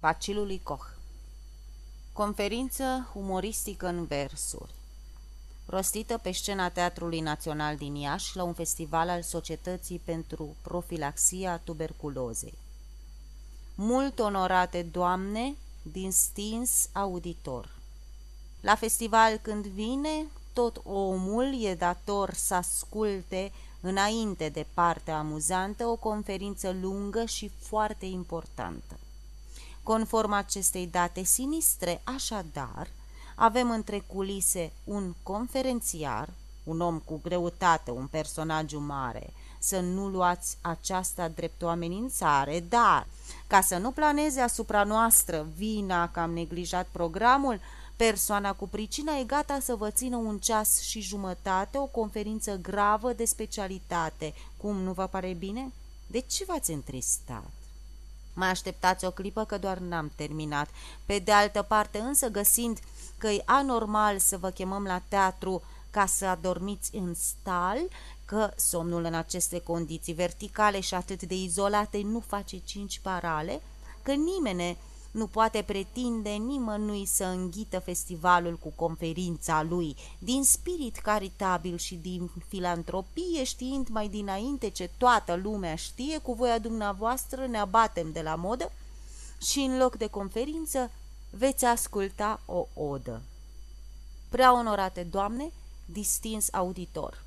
Bacilului Koch. Conferință umoristică în versuri. Rostită pe scena Teatrului Național din Iași la un festival al Societății pentru Profilaxia Tuberculozei. Mult onorate doamne din stins auditor. La festival când vine, tot omul e dator să asculte înainte de partea amuzantă o conferință lungă și foarte importantă. Conform acestei date sinistre, așadar, avem între culise un conferențiar, un om cu greutate, un personaj mare, să nu luați aceasta drept o amenințare, dar, ca să nu planeze asupra noastră vina că am neglijat programul, persoana cu pricina e gata să vă țină un ceas și jumătate o conferință gravă de specialitate. Cum, nu vă pare bine? De ce v-ați întristat? Mai așteptați o clipă că doar n-am terminat. Pe de altă parte însă găsind că e anormal să vă chemăm la teatru ca să adormiți în stal, că somnul în aceste condiții verticale și atât de izolate nu face cinci parale, că nimene nu poate pretinde nimănui să înghită festivalul cu conferința lui, din spirit caritabil și din filantropie, știind mai dinainte ce toată lumea știe, cu voia dumneavoastră ne abatem de la modă și în loc de conferință veți asculta o odă. Prea onorate doamne, distins auditor.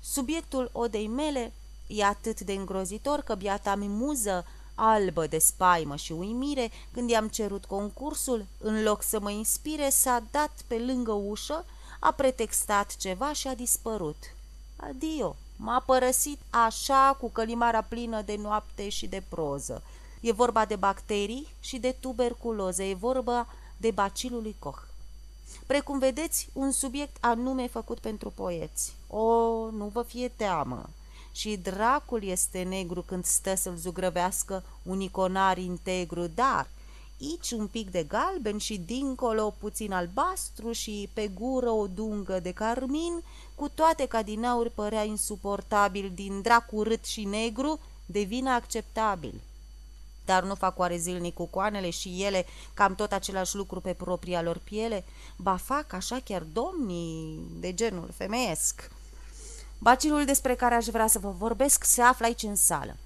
Subiectul odei mele e atât de îngrozitor că biata mimuză albă de spaimă și uimire, când i-am cerut concursul, în loc să mă inspire, s-a dat pe lângă ușă, a pretextat ceva și a dispărut. Adio, m-a părăsit așa cu călimara plină de noapte și de proză. E vorba de bacterii și de tuberculoză, e vorba de bacilul lui Koch. Precum vedeți, un subiect anume făcut pentru poeți. O, nu vă fie teamă! Și dracul este negru când stă să-l zugrăvească un iconar integru, dar aici un pic de galben și dincolo puțin albastru și pe gură o dungă de carmin, cu toate ca din aur părea insuportabil, din drac urât și negru, devine acceptabil. Dar nu fac oare zilnic cu coanele și ele cam tot același lucru pe propria lor piele? Ba fac așa chiar domnii de genul femeiesc. Bacilul despre care aș vrea să vă vorbesc se află aici în sală.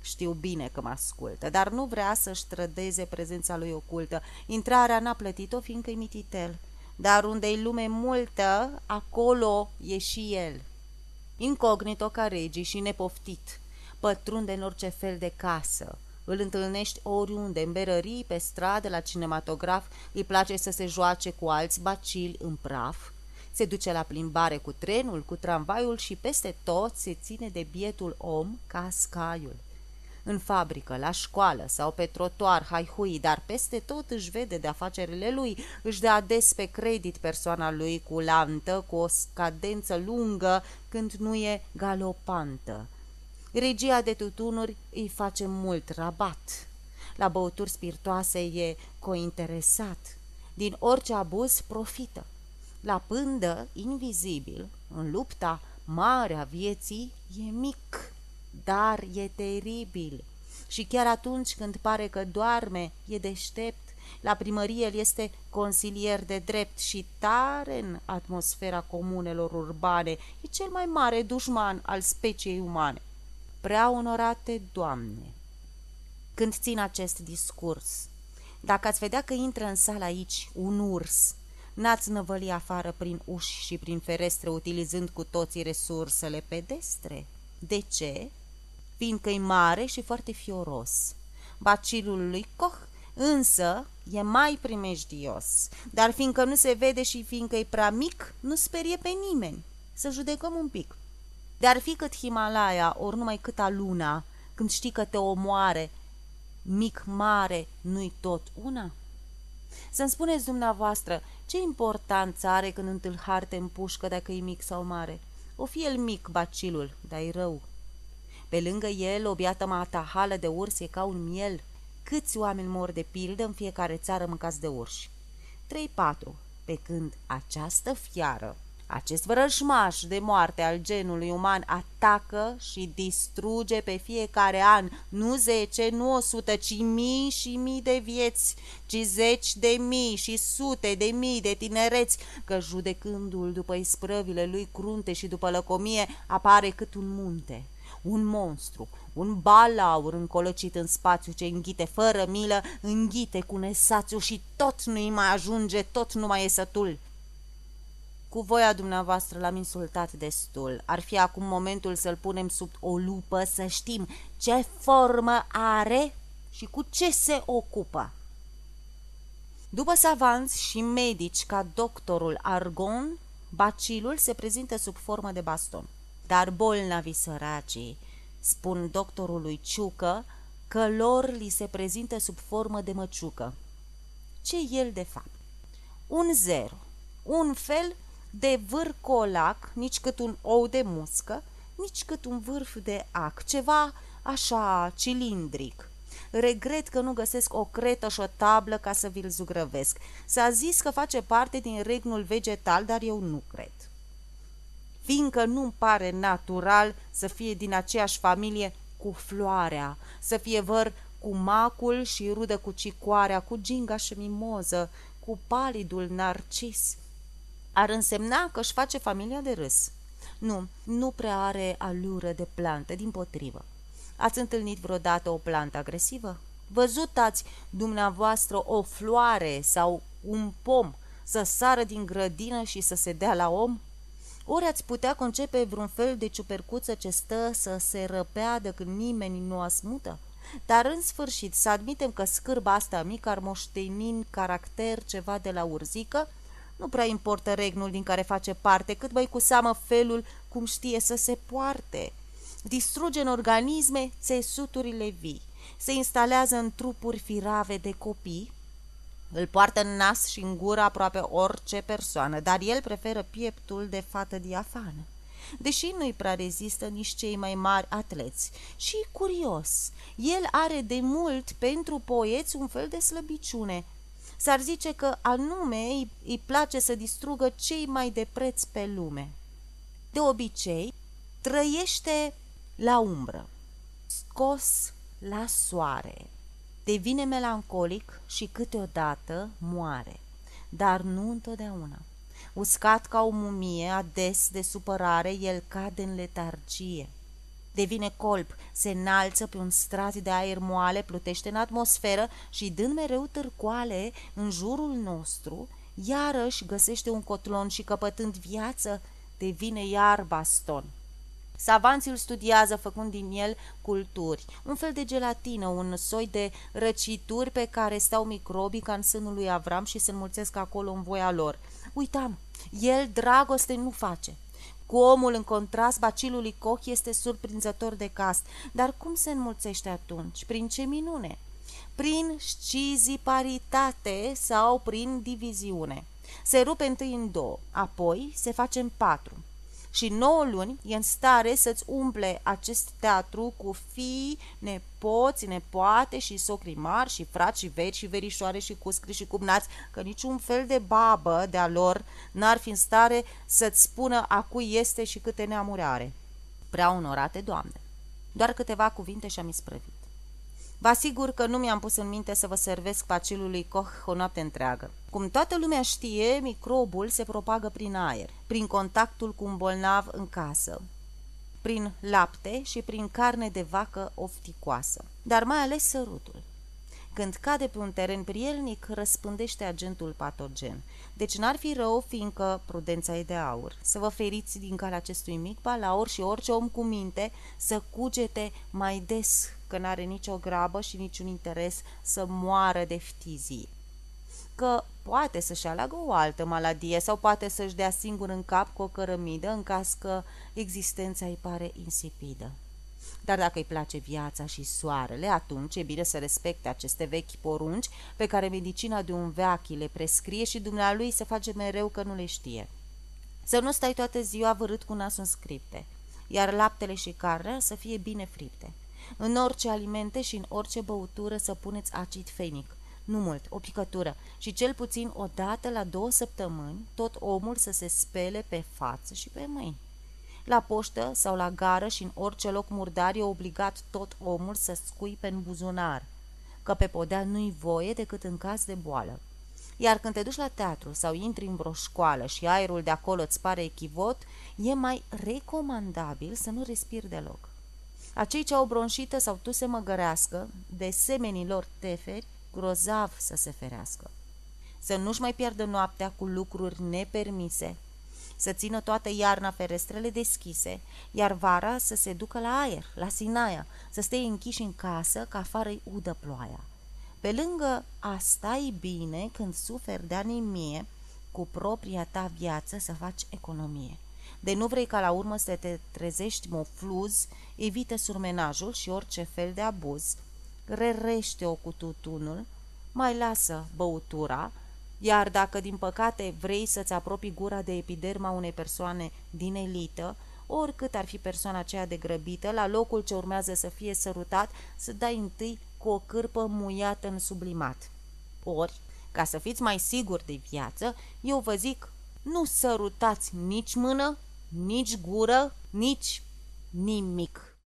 Știu bine că mă ascultă, dar nu vrea să-și trădeze prezența lui ocultă. Intrarea n-a plătit-o, fiindcă-i mititel. Dar unde-i lume multă, acolo e și el. Incognito ca regii și nepoftit, pătrunde în orice fel de casă. Îl întâlnești oriunde, în berării, pe stradă, la cinematograf, îi place să se joace cu alți bacili în praf, se duce la plimbare cu trenul, cu tramvaiul și peste tot se ține de bietul om ca scaiul. În fabrică, la școală sau pe trotuar, hai hui, dar peste tot își vede de afacerile lui, își dă ades pe credit persoana lui cu lantă, cu o scadență lungă, când nu e galopantă. Regia de tutunuri îi face mult rabat. La băuturi spiritoase e cointeresat. Din orice abuz profită. La pândă, invizibil, în lupta mare a vieții, e mic, dar e teribil. Și chiar atunci când pare că doarme, e deștept, la primărie el este consilier de drept și tare în atmosfera comunelor urbane, e cel mai mare dușman al speciei umane. Prea onorate Doamne! Când țin acest discurs, dacă ați vedea că intră în sală aici un urs, N-ați năvăli afară prin uși și prin ferestre, utilizând cu toții resursele pedestre. De ce? Fiindcă e mare și foarte fioros. Bacilul lui Koch însă e mai primejdios, dar fiindcă nu se vede și fiindcă e prea mic, nu sperie pe nimeni. Să judecăm un pic. De-ar fi cât Himalaya, ori numai câta luna, când știi că te omoare, mic, mare, nu-i tot una? Să-mi spuneți dumneavoastră, ce importanță are când întâl harte în pușcă dacă e mic sau mare? O fi el mic, bacilul, dar e rău. Pe lângă el, o biată matahală de urs e ca un miel. Câți oameni mor de pildă în fiecare țară mâncați de urși? Trei-patru, pe când această fiară Acest vrăjmaș de moarte al genului uman atacă și distruge pe fiecare an nu zece, nu o sută, ci mii și mii de vieți, ci zeci de mii și sute de mii de tinereți, că judecându-l după isprăvile lui crunte și după lăcomie apare cât un munte, un monstru, un balaur încolăcit în spațiu ce înghite fără milă, înghite cu nesațiu și tot nu-i mai ajunge, tot nu mai e sătul. Cu voia dumneavoastră l-am insultat destul. Ar fi acum momentul să-l punem sub o lupă să știm ce formă are și cu ce se ocupă. După savanți și medici ca doctorul Argon, bacilul se prezintă sub formă de baston. Dar bolnavii săracii spun doctorului Ciucă că lor li se prezintă sub formă de măciucă. Ce el de fapt? Un zero, un fel de vârcolac, nici cât un ou de muscă, nici cât un vârf de ac, ceva așa cilindric. Regret că nu găsesc o cretă și o tablă ca să vi-l zugrăvesc. S-a zis că face parte din regnul vegetal, dar eu nu cred. Fiindcă nu-mi pare natural să fie din aceeași familie cu floarea, să fie văr cu macul și rudă cu cicoarea, cu ginga și mimoză, cu palidul narcis, ar însemna că își face familia de râs. Nu, nu prea are alură de plantă, din potrivă. Ați întâlnit vreodată o plantă agresivă? Văzut ați dumneavoastră o floare sau un pom să sară din grădină și să se dea la om? Ori ați putea concepe vreun fel de ciupercuță ce stă să se răpeadă când nimeni nu asmută? Dar în sfârșit să admitem că scârba asta mică ar moșteni caracter ceva de la urzică, nu prea importă regnul din care face parte, cât mai cu seamă felul cum știe să se poarte. Distruge în organisme țesuturile vii, se instalează în trupuri firave de copii, îl poartă în nas și în gură aproape orice persoană, dar el preferă pieptul de fată diafană. Deși nu-i prea rezistă nici cei mai mari atleți. Și curios, el are de mult pentru poeți un fel de slăbiciune – S-ar zice că anume îi, îi place să distrugă cei mai de preț pe lume. De obicei, trăiește la umbră, scos la soare, devine melancolic și câteodată moare, dar nu întotdeauna. Uscat ca o mumie, ades de supărare, el cade în letargie devine colb, se înalță pe un strat de aer moale, plutește în atmosferă și, dând mereu târcoale în jurul nostru, iarăși găsește un cotlon și, căpătând viață, devine iar baston. Savanții îl studiază făcând din el culturi, un fel de gelatină, un soi de răcituri pe care stau microbii ca în sânul lui Avram și se înmulțesc acolo în voia lor. Uitam, el dragoste nu face, cu omul în contrast, bacilului Koch este surprinzător de cast. Dar cum se înmulțește atunci? Prin ce minune? Prin sciziparitate sau prin diviziune. Se rupe întâi în două, apoi se face în patru și 9 luni e în stare să-ți umple acest teatru cu fii, nepoți, nepoate și socri mari și frați și veri și verișoare și cuscri și cumnați, că niciun fel de babă de-a lor n-ar fi în stare să-ți spună a cui este și câte neamuri are. Prea onorate, Doamne! Doar câteva cuvinte și-am isprăvit. Vă asigur că nu mi-am pus în minte să vă servesc pacilului Koch o noapte întreagă. Cum toată lumea știe, microbul se propagă prin aer, prin contactul cu un bolnav în casă, prin lapte și prin carne de vacă ofticoasă, dar mai ales sărutul. Când cade pe un teren prielnic, răspândește agentul patogen. Deci n-ar fi rău, fiindcă prudența e de aur, să vă feriți din calea acestui mic balaur și orice om cu minte să cugete mai des că n-are nicio grabă și niciun interes să moară de ftizie că poate să-și aleagă o altă maladie sau poate să-și dea singur în cap cu o cărămidă în caz că existența îi pare insipidă. Dar dacă îi place viața și soarele, atunci e bine să respecte aceste vechi porunci pe care medicina de un veachi le prescrie și dumnealui se face mereu că nu le știe. Să nu stai toată ziua vărât cu nasul în scripte, iar laptele și carnea să fie bine fripte. În orice alimente și în orice băutură să puneți acid fenic, nu mult, o picătură, și cel puțin o dată la două săptămâni, tot omul să se spele pe față și pe mâini. La poștă sau la gară și în orice loc murdar e obligat tot omul să scuipe în buzunar, că pe podea nu-i voie decât în caz de boală. Iar când te duci la teatru sau intri în vreo școală și aerul de acolo îți pare echivot, e mai recomandabil să nu respiri deloc. Acei ce au bronșită sau tu se măgărească, de semenilor teferi, grozav să se ferească. Să nu-și mai pierdă noaptea cu lucruri nepermise, să țină toată iarna ferestrele deschise, iar vara să se ducă la aer, la sinaia, să stea închiși în casă, ca afară-i udă ploaia. Pe lângă asta e bine când suferi de anemie, cu propria ta viață să faci economie. De nu vrei ca la urmă să te trezești mofluz, evită surmenajul și orice fel de abuz, rerește-o cu tutunul, mai lasă băutura, iar dacă din păcate vrei să-ți apropii gura de epiderma unei persoane din elită, oricât ar fi persoana aceea de grăbită, la locul ce urmează să fie sărutat, să dai întâi cu o cârpă muiată în sublimat. Ori, ca să fiți mai siguri de viață, eu vă zic, nu sărutați nici mână, nici gură, nici nimic.